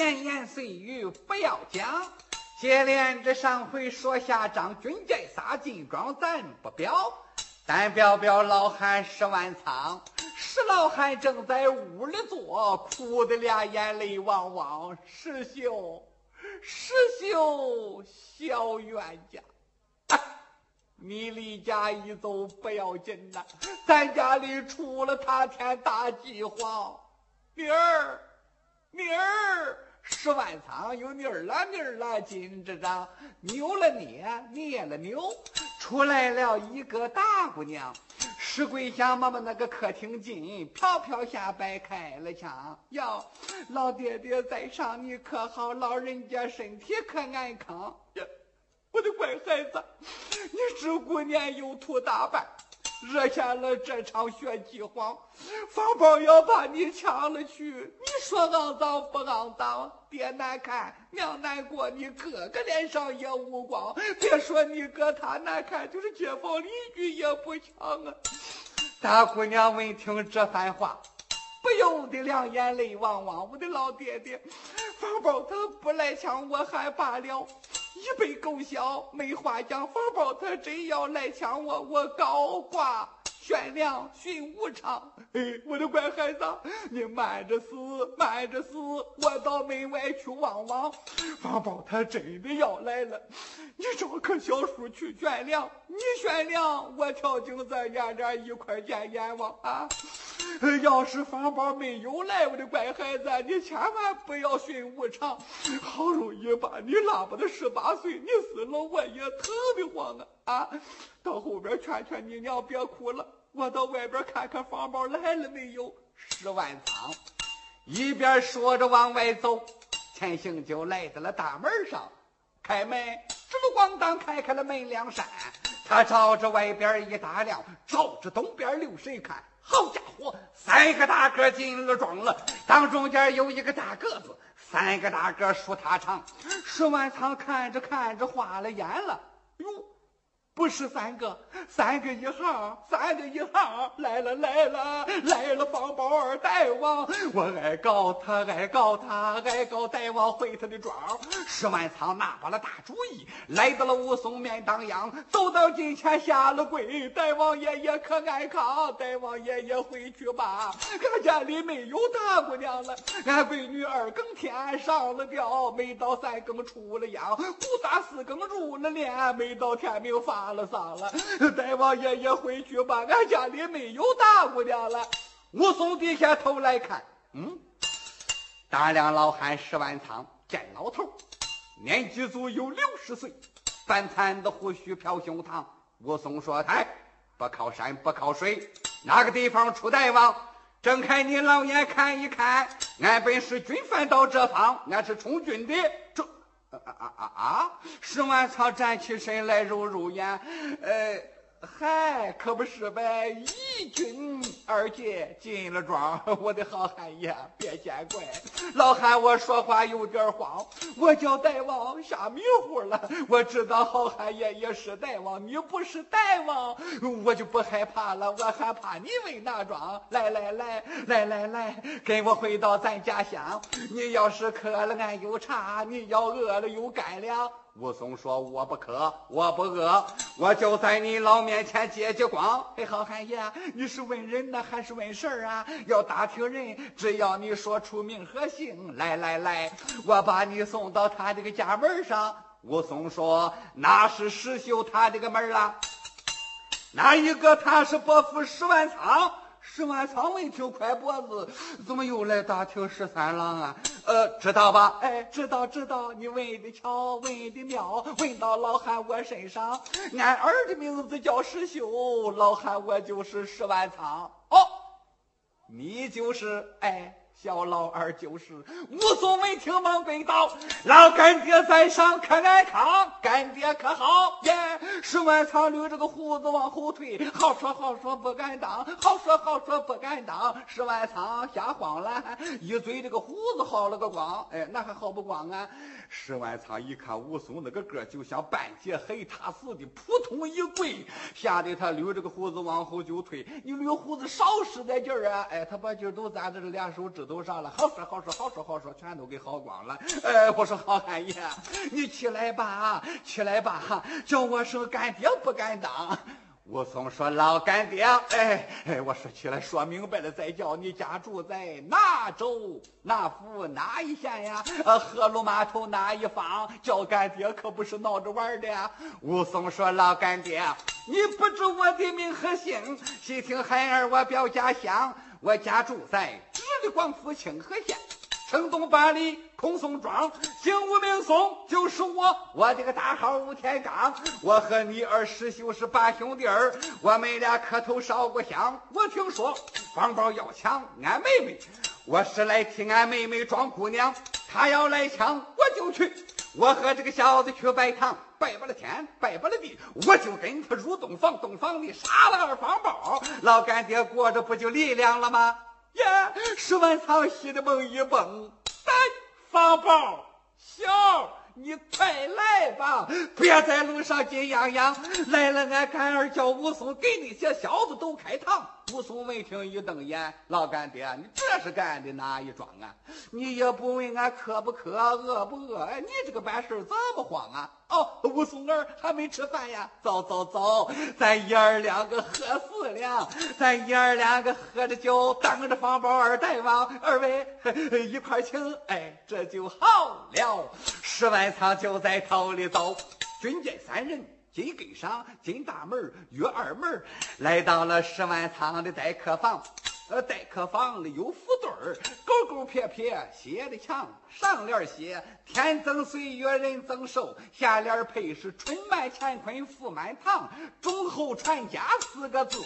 闲言碎语不要讲。接连着上回说下张，军寨撒金庄咱不表，单表表老汉石万仓。石老汉正在屋里坐，哭得俩眼泪汪汪。石秀，石秀，小冤家。你离家一走不要紧呐，咱家里出了塌天大饥荒。女儿，明儿，十万仓有妮儿了，妮儿了，金支长扭了捏，捏了扭，出来了一个大姑娘。石桂香妈妈那个客厅进，飘飘下摆开了腔。哟，老爹爹在上，你可好？老人家身体可安康？呀。我的乖孩子，你知姑娘有图大办，惹下了这场血饥荒，方宝要把你抢了去。你说肮脏不肮脏？爹难看，娘难过，你哥哥脸上也无光。别说你哥他难看，就是街坊邻居也不抢啊。大姑娘闻听这番话，不由得两眼泪汪汪。我的老爹爹，方宝他不来抢我还罢了。一杯够小，没话讲。方宝他真要来抢我，我高挂悬梁寻无常。哎，我的乖孩子，你慢着死，慢着死，我到门外去望望。方宝他真的要来了，你找棵小树去悬梁，你悬梁，我跳井子眼点一块见阎王啊！要是方宝没有来，我的乖孩子，你千万不要寻无常。好容易把你拉不到十八岁，你死了我也特别慌啊！啊，到后边劝劝你娘别哭了，我到外边看看方宝来了没有。十万仓一边说着往外走，前行就来到了大门上，开门，直路咣当开开了门梁扇，他朝着外边一打量，朝着东边流水看。好家三个大个进了庄了，当中间有一个大个子，三个大个说他长。石万仓看着看着花了眼了，哟。不是三个，三个一行，三个一行，来了来了来了，方宝儿大王，我爱告他，爱告他，爱告大王回他的庄。石万仓拿把了大主意，来到了武松面当阳，走到近前下了跪，大王爷爷可安康？大王爷爷回去吧，俺家里没有大姑娘了，俺闺女二更天上了吊，没到三更出了阳，不打四更入了殓，没到天明发。了丧了，大王爷爷回去吧，俺家里没有大姑娘了。武松低下头来看，嗯，大梁老汉石万仓，见老头，年纪足有六十岁，半残的胡须飘胸膛。武松说：“哎，不靠山不靠水，哪个地方出大王？睁开你老眼看一看，俺本是军犯到这方，俺是充军的。啊。”啊啊啊啊！石万仓站起身来，揉揉眼，呃。嗨，可不是呗！咦一军二姐进了庄，我的好汉爷，别见怪。老汉，我说话有点慌，我叫大王瞎迷糊了。我知道好汉爷也是大王，你不是大王，我就不害怕了。我害怕你为哪庄？来来来来来来，跟我回到咱家乡。你要是渴了，俺有茶；你要饿了，有干粮。武松说：“我不渴，我不饿，我就在你老面前借借光。”哎，好汉爷，你是问人呢还是问事儿啊？要打听人，只要你说出名和姓，来来来，我把你送到他这个家门上。武松说：“那是石秀他这个门了，哪一个他是伯父石万仓？”石万仓闻听，快脖子，怎么又来打听十三郎啊？呃，知道吧？哎，知道知道，你问的巧，问的妙，问到老汉我身上。俺儿的名字叫石秀，老汉我就是石万仓。哦，你就是哎。小老二就是武松，闻听忙跪道：“老干爹在上，可安康？干爹可好？”耶！石万仓捋着个胡子往后退，好说好说不敢当，好说好说不敢当。石万仓吓慌了，一嘴这个胡子薅了个光，哎，那还薅不光啊？石万仓一看武松那个个就像半截黑塔似的，扑通一跪，吓得他捋着个胡子往后就退。你捋胡子少使点劲儿啊！哎，他把劲都攒在这俩手指都。上了。好说好说好说好说，全都给薅光了。哎，我说好汉爷，你起来吧，起来吧，叫我声干爹不敢当。武松说：“老干爹，哎哎，我说起来说明白了再叫你家住在哪州哪府哪一县呀？呃，河路码头哪一方？叫干爹可不是闹着玩的。”武松说：“老干爹，你不知我的名和姓，细听孩儿我表家乡，我家住在直隶广府清河县。”城东八里空松庄，姓吴名松，就是我。我这个大号吴天刚，我和你二师兄是八兄弟儿，我们俩磕头烧过香。我听说方宝要抢俺妹妹，我是来替俺妹妹装姑娘。他要来抢，我就去。我和这个小子去拜堂，拜不了天，拜不了地，我就跟他入洞房，洞房里杀了二方宝。老干爹过着不就力量了吗？呀！石万仓喜的蹦一蹦，三，方宝，小，你快来吧！别在路上紧洋洋，来了，俺干儿叫武松给那些小子都开膛。武松闻听一瞪眼，老干爹，你这是干的哪一桩啊？你也不问俺渴不渴，饿不饿？你这个办事怎么慌啊？哦，武松儿还没吃饭呀？走走走，咱爷儿两个喝四两，咱爷儿两个喝着酒，等着方包二大王二位一块请。哎，这就好了。十万仓就在头里走，军见三人。紧跟上，进大门，约二门，来到了十万仓的待客房。呃，待客房里有副对儿，勾勾撇撇写的墙。上联写“天增岁月人增寿”，下联配是“春满乾坤福满堂”。忠厚传家四个字，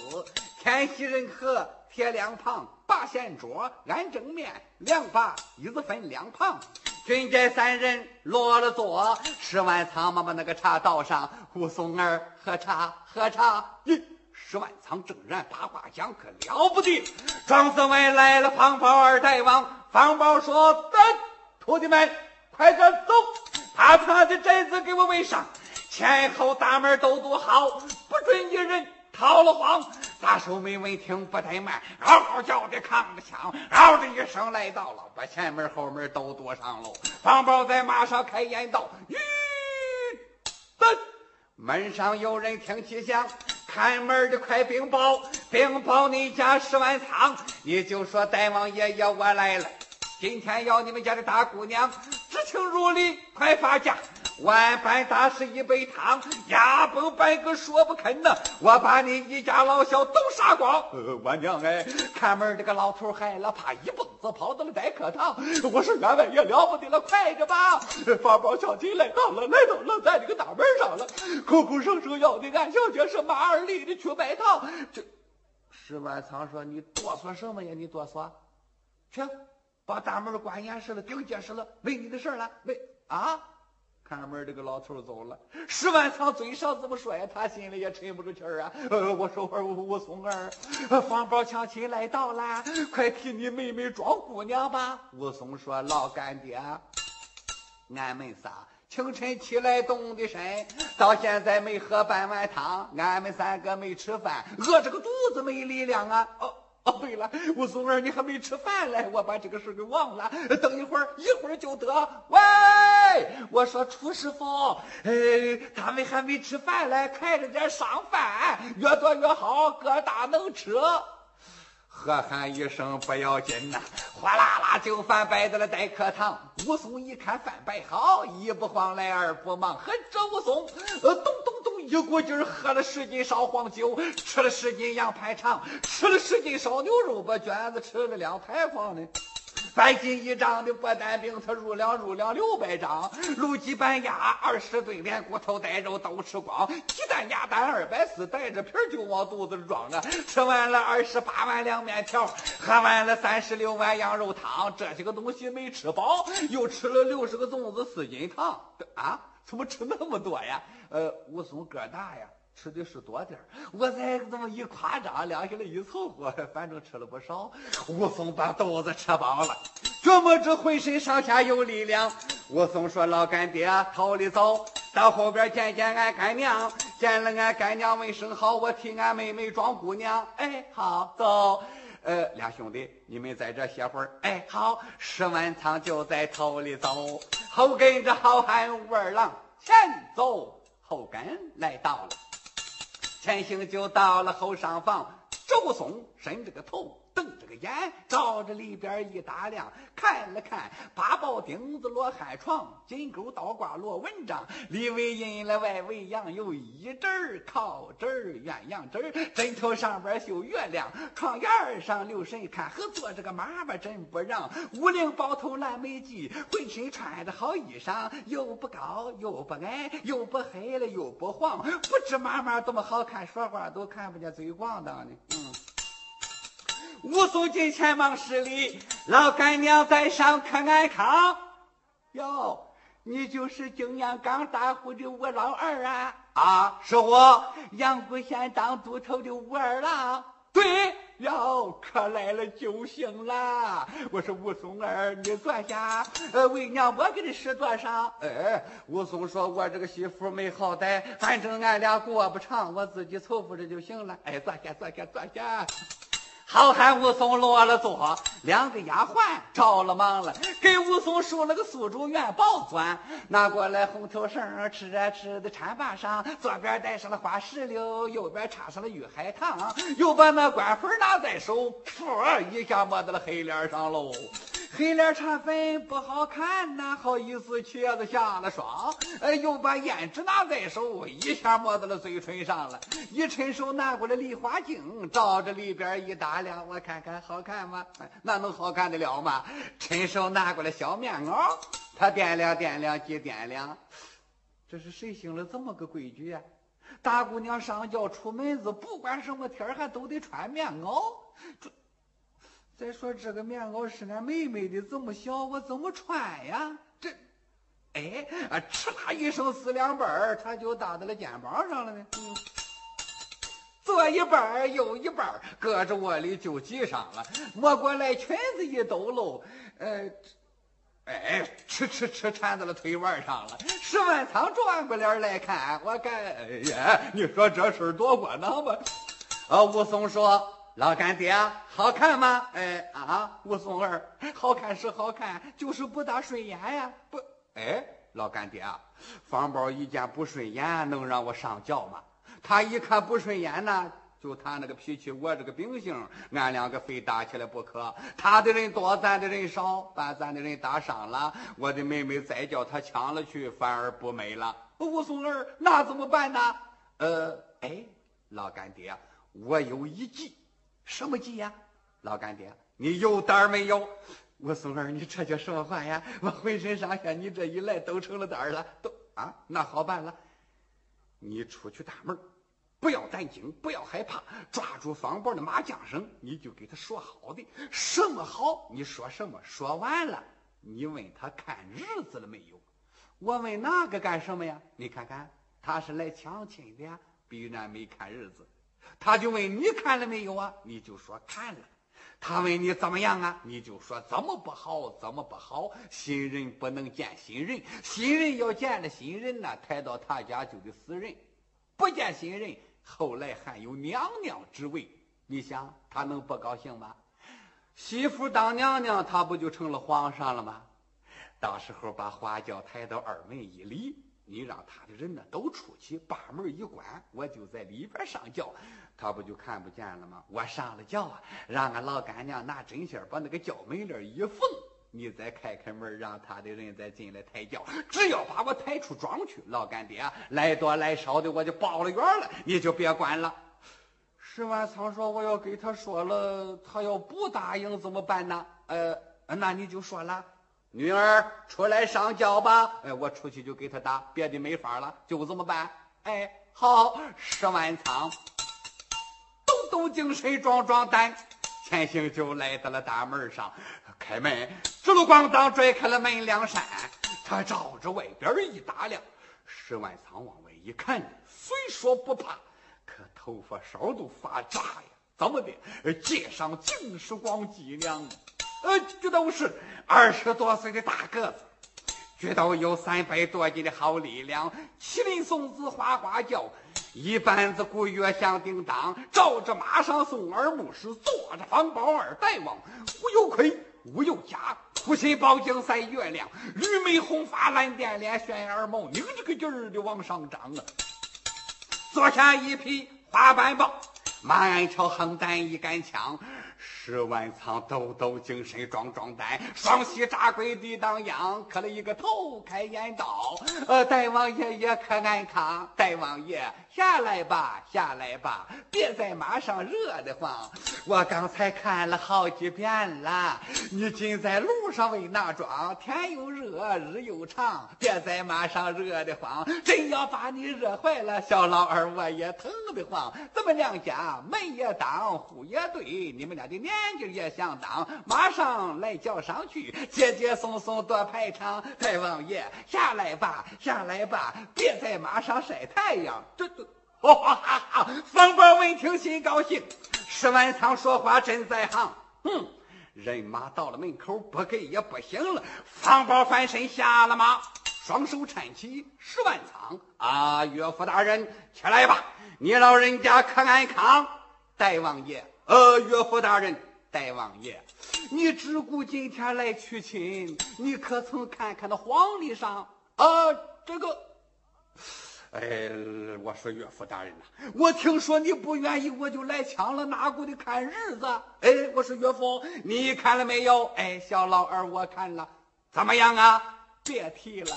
天喜人和贴两旁，八仙桌安正面，两把椅子分两旁。军寨三人落了座，十万仓嘛把那个茶倒上，武松儿喝茶喝茶。咦，十万仓正然八卦讲，可了不得。庄子外来了方宝二大王，方宝说：“等徒弟们，快点走，把他的寨子给我围上，前后大门都堵好，不准一人。”逃了慌，大手没闻听不怠慢，嗷嗷叫的扛着枪，嗷的一声来到了，把前门后门都堵上喽。方宝在马上开言道：“吁，等门上有人听起响，看门的快禀报，禀报你家十万仓，你就说大王爷爷我来了，今天要你们家的大姑娘知情如礼，快发家。”万般大事一杯汤，牙崩半个说不肯呐！我把你一家老小都杀光呃！我娘哎，看门这个老头害了怕，一蹦子跑到了待客堂。我说俺们也了不得了，快着吧！法宝小姐来到了，来到了在这个大门上了，口口声声要的俺小姐是马二立的去拜堂。这石万仓说：“你哆嗦什么呀？你哆嗦？去把大门关严实了，顶结实了，没你的事了，没啊？”看门这个老头走了，十万仓嘴上这么说呀，他心里也沉不住气儿啊。呃，我说儿武松儿，方宝强亲来到了，快替你妹妹装姑娘吧。武松说：“老干爹，俺们仨清晨起来动的身，到现在没喝半碗汤，俺们三个没吃饭，饿着个肚子没力量啊。”哦。哦，对了，武松儿，你还没吃饭嘞，我把这个事给忘了。等一会儿，一会儿就得。喂，我说楚师傅，哎，他们还没吃饭嘞，快着点上饭，越多越好，个大能吃。喝喊一声不要紧呐，哗啦啦就饭摆在了待客堂。武松一看饭摆好，一不慌来二不忙，和这武松，呃，咚咚咚一股劲喝了十斤烧黄酒，吃了十斤羊排肠，吃了十斤烧牛肉，把卷子吃了两排黄呢。三斤一张的薄蛋饼，他入粮入粮六百张；卤鸡板鸭二十对，连骨头带肉都吃光；鸡蛋鸭蛋二百四，带着皮就往肚子里装啊！吃完了二十八碗凉面条，喝完了三十六碗羊肉汤，这些个东西没吃饱，又吃了六十个粽子四斤糖啊！怎么吃那么多呀？呃，武松个大呀。吃的是多点儿，我再这么一夸张，量下来一凑合，反正吃了不少。武松把肚子吃饱了，这么着浑身上下有力量？武松说：“老干爹，头里走到后边见见俺干娘，见了俺干娘问声好，我替俺妹妹装姑娘。”哎，好走。呃，俩兄弟，你们在这歇会儿。哎，好，石万仓就在头里走，后跟着好汉武二郎前走后跟来到了，前行就到了后上房，周松伸着个头。瞪着个眼，照着里边一打量，看了看八宝钉子罗汉床，金钩倒挂罗蚊帐，里为阴了，外为阳，有一针儿靠针儿鸳鸯针儿，枕头上边绣月亮，床沿上留神看，和坐着个妈妈真不让。五领包头蓝眉髻，浑身穿着好衣裳，又不高又不矮，又不黑了又不黄，不知妈妈多么好看，说话都看不见嘴光当的，嗯。武松进前忙施礼，老干娘在上可安康。哟，你就是景阳冈大户的武老二啊？啊，是我，阳谷县当都头的武二郎。对，哟，可来了救星了。我说武松儿，你坐下，呃，为娘我给你使多少？哎，武松说，我这个媳妇没好歹，反正俺俩过不长，我自己凑合着就行了。哎，坐下，坐下，坐下。好汉武松落了座，两个丫鬟着了忙了，给武松梳了个苏州元宝钻，拿过来红头绳，吃啊吃的缠把上，左边戴上了花石榴，右边插上了玉海棠，又把那官粉拿在手，噗一下抹到了黑脸上喽。黑脸茶粉不好看呐，好意思茄子下了霜。哎，又把胭脂拿在手，一下抹到了嘴唇上了。一伸手拿过来梨花镜，照着里边一打量，我看看好看吗？那能好看的了吗？伸手拿过来小棉袄，他掂量掂量，几掂量，这是谁兴了这么个规矩呀？大姑娘上轿出门子，不管什么天还都得穿棉袄。这。再说这个棉袄是俺妹妹的，这么小，我怎么穿呀？这，哎，啊，哧啦一声四两半儿，他就搭在了肩膀上了呢。嗯，左一半儿，右一半儿，搁着窝里就系上了。摸过来，裙子一抖搂，呃，哎，哧哧哧缠在了腿腕上了。石万仓转过脸来看，我看，哎呀，你说这事儿多窝囊吧？啊，武松说。老干爹，好看吗？哎啊，武松儿，好看是好看，就是不大顺眼呀。不，哎，老干爹，方宝一见不顺眼，能让我上轿吗？他一看不顺眼呢，就他那个脾气，我这个秉性，俺两个非打起来不可。他的人多，咱的人少，把咱的人打伤了，我的妹妹再叫他抢了去，反而不美了。武松儿，那怎么办呢？呃，哎，老干爹，我有一计。什么急呀，老干爹，你有胆儿没有？我松儿，你这叫什么话呀？我浑身上下，你这一来都成了胆儿了，都啊，那好办了，你出去大门，不要胆惊，不要害怕，抓住方宝的马缰绳，你就给他说好的，什么好，你说什么，说完了，你问他看日子了没有？我问那个干什么呀？你看看，他是来抢亲的呀，必然没看日子。他就问你看了没有啊？你就说看了。他问你怎么样啊？你就说怎么不好，怎么不好。新人不能见新人，新人要见了新人呢，抬到他家就得死人。不见新人，后来还有娘娘之位。你想他能不高兴吗？媳妇当娘娘，他不就成了皇上了吗？到时候把花轿抬到二门一里。你让他的人呢都出去，把门一关，我就在里边上轿，他不就看不见了吗？我上了轿啊，让俺老干娘拿针线把那个轿门帘一缝，你再开开门，让他的人再进来抬轿。只要把我抬出庄去，老干爹来多来少的我就报了冤了，你就别管了。石万仓说：“我要给他说了，他要不答应怎么办呢？呃，那你就说了。”女儿出来上轿吧！哎，我出去就给他打，别的没法了，就这么办。哎，好，石万仓抖抖精神，壮壮胆，前行就来到了大门上，开门，直路咣当拽开了门梁扇，他照着外边一打量，石万仓往外一看，虽说不怕，可头发梢都发炸呀！怎么的？街上尽是光脊梁。呃，这都是二十多岁的大个子，这都有三百多斤的好力量。麒麟送子哗哗叫，一班子鼓乐响叮当，照着马上送二牧师，坐着方宝二大王，无有亏，无有假。护心宝镜赛月亮，绿眉红发蓝点脸，悬耳毛拧着个劲儿的往上涨啊！坐下一匹花斑豹，马鞍桥横担一杆枪。十万仓抖抖精神壮壮胆，双膝扎跪地当央，磕了一个头开眼道。呃，大王爷也可安康，大王爷下来吧，下来吧，别在马上热得慌。我刚才看了好几遍了，你尽在路上为哪桩？天又热，日又长，别在马上热得慌。真要把你热坏了，小老二我也疼得慌。咱们两家门也当，户也对，你们俩的年。纪也相当，马上来叫上去，接接送送多排场。太王爷下来吧，下来吧，别在马上晒太阳。这这，哈哈哈哈！方宝闻听心高兴，石万仓说话真在行。哼，人马到了门口，不给也不行了。方宝翻身下了马，双手搀起石万仓。啊，岳父大人，起来吧，你老人家可安康？大王爷。呃，岳父大人，大王爷，你只顾今天来娶亲，你可曾看看那黄历上？啊，这个，哎，我说岳父大人呐，我听说你不愿意，我就来抢了，哪顾得看日子？哎，我说岳父，你看了没有？哎，小老二我看了，怎么样啊？别提了。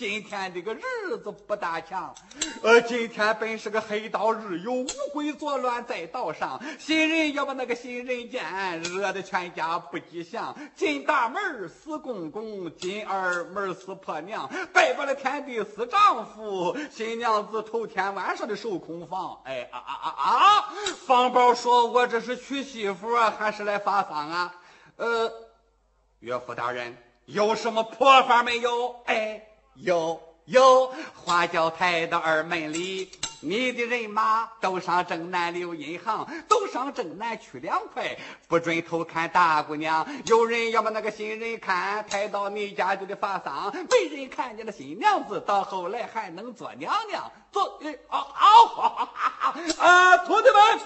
今天这个日子不大强，呃，今天本是个黑道日，有乌龟作乱在道上，新人要把那个新人见，惹得全家不吉祥。进大门死公公，进二门死婆娘，拜拜了天地死丈夫，新娘子头天晚上的守空房。哎啊啊啊啊！方宝说：“我这是娶媳妇啊，还是来发丧啊？”呃，岳父大人有什么破法没有？哎。有有，花轿抬到二门里，你的人马都上正南留银行，都上正南取两块，不准偷看大姑娘。有人要把那个新人看，抬到你家就得发丧。没人看见了新娘子，到后来还能做娘娘。做，啊好，啊，徒弟们，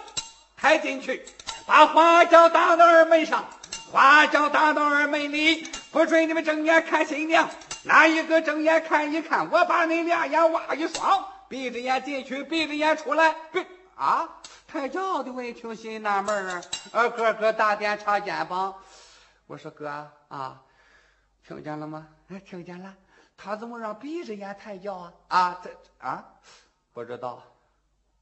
抬进去，把花轿打到二门上，花轿打到二门里，不准你们正眼看新娘。哪一个睁眼看一看？我把你俩眼挖一双，闭着眼进去，闭着眼出来。闭啊！抬轿的闻听心纳闷儿，呃，个个打点插肩膀。我说哥啊，听见了吗？哎，听见了。他怎么让闭着眼抬轿啊？啊，这啊，不知道。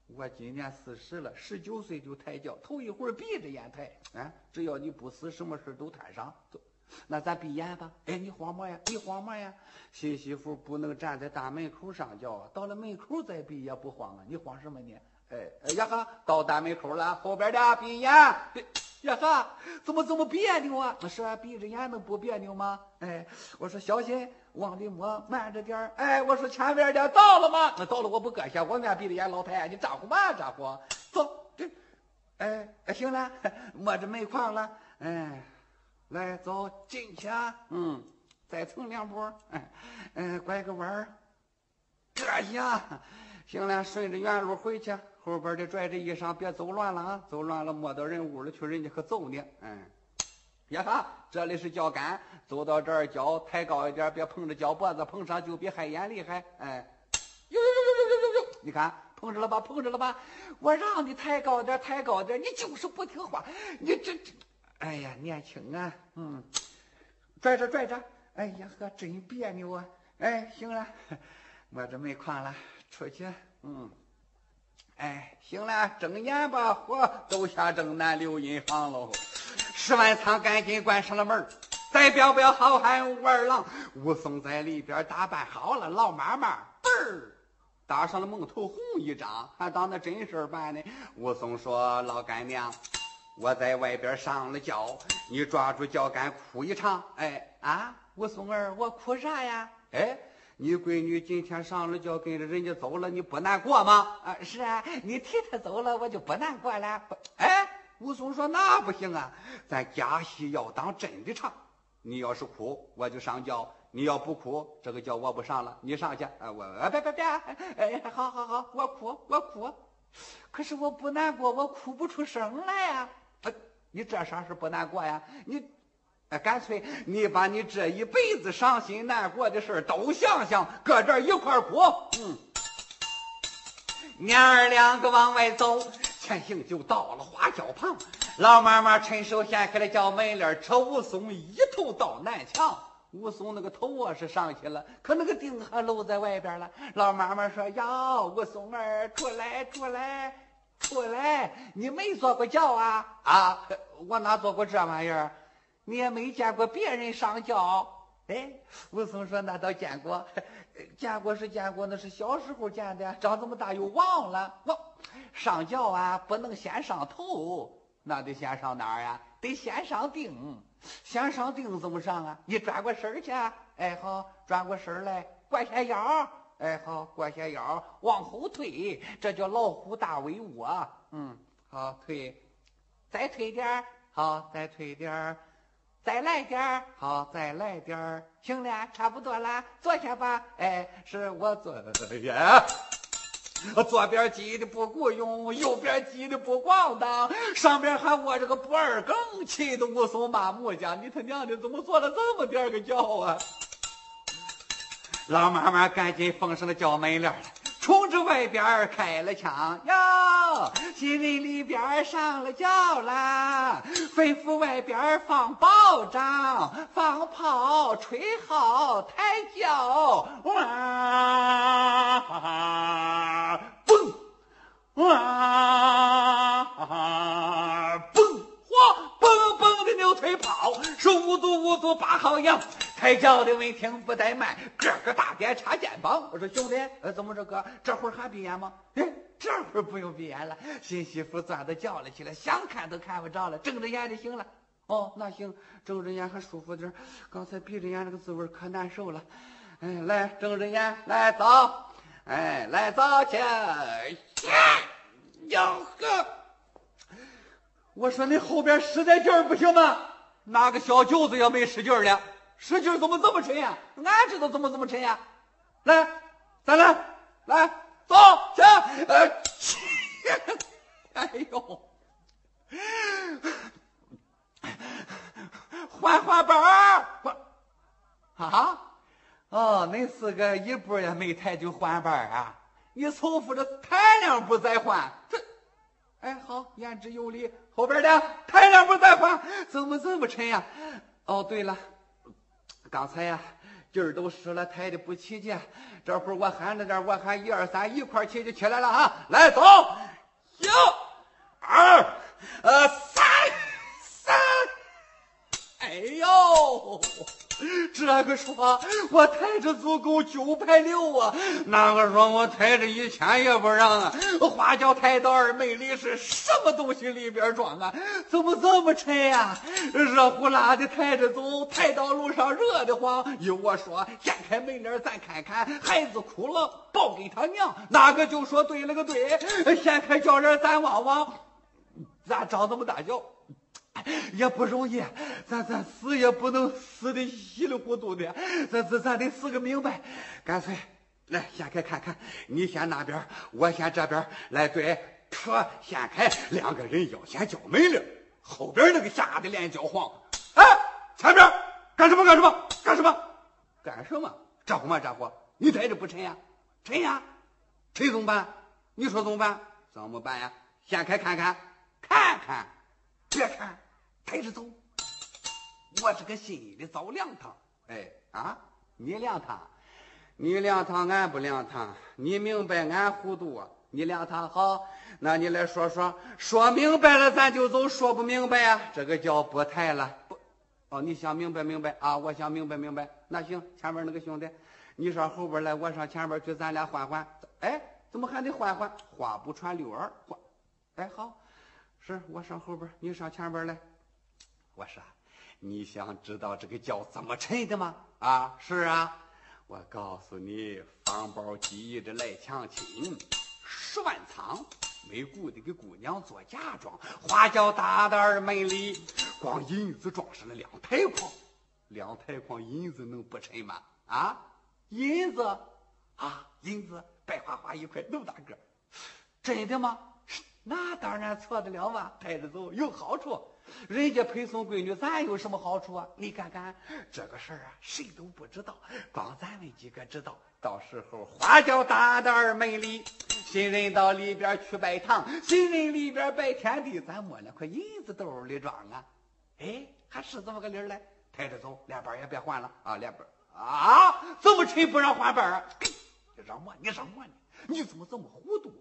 我今年四十了，十九岁就抬轿，头一回闭着眼抬。啊，只要你不死，什么事都摊上。走。那咱闭眼吧。哎，你慌么呀？你慌么呀？新媳妇不能站在大门口上叫啊，到了门口再闭也不慌啊。你慌什么呢？哎哎呀哈，到大门口了，后边的闭眼。哎呀哈，怎么这么别扭啊？那是闭着眼能不别扭吗？哎，我说小心往里摸，慢着点。哎，我说前边的到了吗？那到了，我不搁下，我面闭着眼，老太，你咋呼嘛咋呼？走，这，哎哎，行了，摸着煤矿了，哎。来，走进去啊！嗯，再蹭两步，嗯 嗯，拐个弯儿，这下行了。顺着原路回去，后边的拽着衣裳，别走乱了啊！走乱了，摸到人屋里去，人家可揍你。嗯，呀哈，这里是脚杆，走到这儿脚抬高一点，别碰着脚脖子，碰上就比害眼厉害。哎，呦呦呦呦呦呦呦！你看碰着了吧？碰着了吧？我让你抬高点，抬高点，你就是不听话，你这这。哎呀，年轻啊，嗯，拽着拽着，哎呀呵，真别扭啊！哎，行了，我这没矿了，出去，嗯，哎，行了，睁眼吧，嚯，都下正南留银行喽。十万仓赶紧关上了门再表表好汉武二郎，武松在里边打扮好了，老妈妈，嘣儿，打上了蒙头红一张，还当那真事办呢。武松说：“老干娘。”我在外边上了轿，你抓住脚杆哭一场。哎啊，武松儿，我哭啥呀？哎，你闺女今天上了轿，跟着人家走了，你不难过吗？啊，是啊，你替她走了，我就不难过了。哎，武松说那不行啊，咱假戏要当真的唱。你要是哭，我就上轿；你要不哭，这个轿我不上了，你上去。啊，我别别别，哎，好好好，我哭我哭。可是我不难过，我哭不出声来呀。你这啥事不难过呀？你，干脆你把你这一辈子伤心难过的事都想想，搁这一块哭。嗯。娘儿两个往外走，前行就到了花轿旁。老妈妈趁手掀开了轿门帘，扯武松一头到南墙。武松那个头啊是上去了，可那个腚还露在外边了。老妈妈说：“呀，武松儿出来，出来，出来！你没坐过轿啊？啊，我哪坐过这玩意儿？你也没见过别人上轿？哎，武松说：那倒见过，见过是见过，那是小时候见的，长这么大又忘了。我上轿啊，不能先上头，那得先上哪儿呀？得先上腚。”先上腚怎么上啊？你转过身去，哎好，转过身来，拐下腰，哎好，拐下腰，往后退，这叫老虎大威武啊！嗯，好，退，再退点儿，好，再退点儿，再来点儿，好，再来点儿，行了，差不多了，坐下吧。哎，是我坐呀。左边挤的不顾用，右边挤的不咣当，上边还握着个不二更，气得武松骂木匠：“你他娘的怎么做了这么点个觉啊？”老妈妈赶紧封上了轿门帘了。冲着外边开了枪哟，新人里边上了轿啦，吩咐外边放宝仗、放炮、吹号、抬轿，哇哈哈，嘣，哇哈哈，嘣，哗，嘣嘣的牛腿炮，是五组五组八号羊。抬轿的闻听不怠慢，个个大点插肩膀。我说兄弟，呃，怎么着哥？这会儿还闭眼吗？哎，这会儿不用闭眼了。新媳妇钻到轿里去了，想看都看不着了，睁着眼就行了。哦，那行，睁着眼还舒服点刚才闭着眼那个滋味可难受了。哎，来，睁着眼，来走。哎，来走去。哟呵，我说你后边使点劲儿不行吗？那个小舅子也没使劲儿了。使劲怎么这么沉呀？俺知道怎么这么沉呀！来，咱来，来，走，行。呃，哎呦，换换班儿，换啊！哦，恁四个一步也没抬就换班啊？你重复着抬两步再换。这，哎，好，言之有理。后边的抬两步再换，怎么这么沉呀？哦，对了。刚才呀，劲儿都使了，抬的不起劲。这会儿我喊着点，我喊一二三，一块起就起来了啊！来走，一、二、呃，三，三，哎呦！这个说我抬着足够九百六啊，那个说我抬着一千也不让啊。花轿抬到二门里是什么东西里边装啊？怎么这么沉呀？热乎辣的抬着走，抬到路上热得慌。依我说，掀开门帘咱看看，孩子哭了抱给他娘。哪个就说对了个对，掀开轿帘咱望望，咋长这么大脚？也不容易，咱咱死也不能死的稀里糊涂的，咱咱咱得死个明白。干脆来掀开看看，你先那边，我先这边，来对，车掀开，两个人要先叫门了。后边那个吓得脸焦黄。哎，前边干什么？干什么？干什么？干什么？这伙嘛，这伙，你抬着不沉呀？沉呀？沉怎么办？你说怎么办？怎么办呀？掀开看看，看看，别看。抬着走，我这个心里早凉堂。哎啊，你凉堂，你凉堂，俺不凉堂。你明白，俺糊涂啊。你凉堂好，那你来说说，说明白了咱就走，说不明白呀，这个叫不抬了。不，哦，你想明白明白啊？我想明白明白。那行，前面那个兄弟，你上后边来，我上前边去，咱俩换换。哎，怎么还得换换？话不传六耳。换，哎好，是我上后边，你上前边来。我说，你想知道这个叫怎么沉的吗？啊，是啊，我告诉你，方宝急着来强亲，十万仓没顾得给姑娘做嫁妆，花轿大的二门里，光银子装上了两抬筐，两台筐银子能不沉吗？啊，银子啊，银子白花花一块，那么大个，真的吗？那当然错得了嘛，带着走有好处。人家陪送闺女，咱有什么好处啊？你看看这个事儿啊，谁都不知道，光咱们几个知道。到时候花轿大的儿门里，新人到里边去拜堂，新人里边拜天地，咱摸两块银子兜里装啊。哎，还是这么个理儿嘞。抬着走，连班也别换了啊，连班啊，这么沉不让换班儿？让摸，你让摸你，你怎么这么糊涂？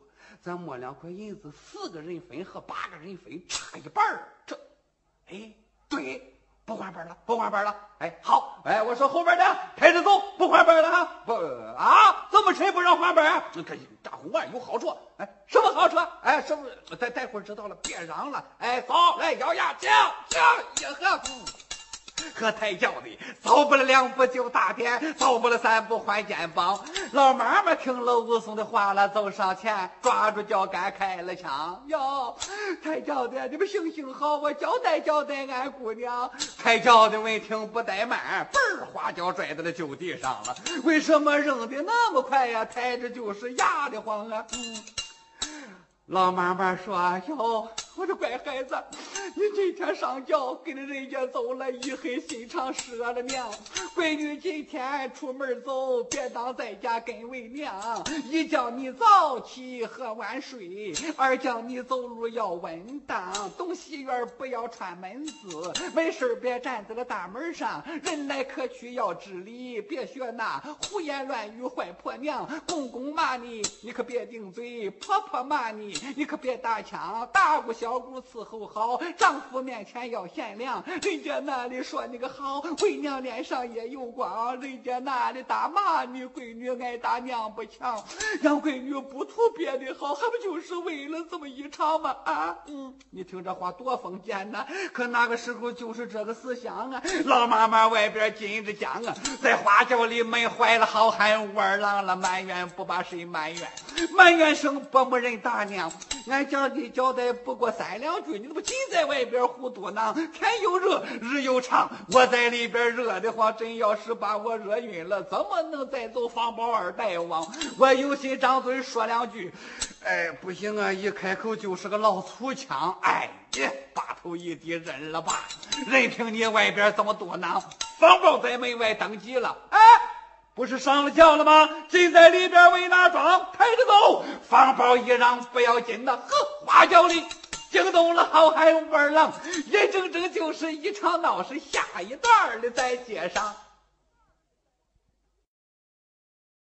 咱摸两块银子，四个人分和八个人分差一半儿，这。哎，对，不换班了，不换班了。哎，好，哎，我说后边的开着走，不换班了啊！不啊，这么沉不让换班？可干红啊，有好处。哎，什么好处？哎，什么？待待会儿知道了，别嚷了。哎，走，来咬牙，行行，一喝。和抬轿的，走不了两步就大点，走不了三步换肩膀。老妈妈听了武松的话了，走上前抓住脚杆开了枪。哟，抬轿的，你们行行好，我交代交代俺姑娘。抬轿的闻听不怠慢，嘣儿花轿拽在了就地上了。为什么扔的那么快呀？抬着就是压得慌啊。老妈妈说：“哟，我的乖孩子，你今天上轿跟着人家走了，一狠心肠是俺的娘。闺女今天出门走，别当在家跟为娘。一叫你早起喝晚睡，二叫你走路要稳当。东西院不要串门子，没事别站在了大门上。人来客去要知礼，别学那胡言乱语坏婆娘。公公骂你，你可别顶嘴；婆婆骂你。”你可别打腔，大姑小姑伺候好，丈夫面前要贤良。人家那里说你个好，为娘脸上也有光。人家那里打骂你闺女挨打娘不强，让闺女不图别的好，还不就是为了这么一场吗？啊，嗯，你听这话多封建呐！可那个时候就是这个思想啊。老妈妈外边紧着讲啊，在花轿里闷坏了，好汉武二郎了，埋怨不把谁埋怨？埋怨声伯母人大娘。俺讲的交代不过三两句，你怎么尽在外边胡嘟囔？天又热，日又长，我在里边热的慌，真要是把我热晕了，怎么能再走方宝二大王？我有心张嘴说两句，哎，不行啊，一开口就是个老粗腔，哎呀，把头一低，忍了吧，任凭你外边怎么嘟囔，方宝在门外登基了，哎。不是上了轿了吗？进在里边为哪桩？抬着走。方宝一让不要紧呐，呵，花轿里惊动了好汉武二郎，眼睁睁就是一场闹事。下一段的在街上。